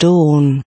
dawn.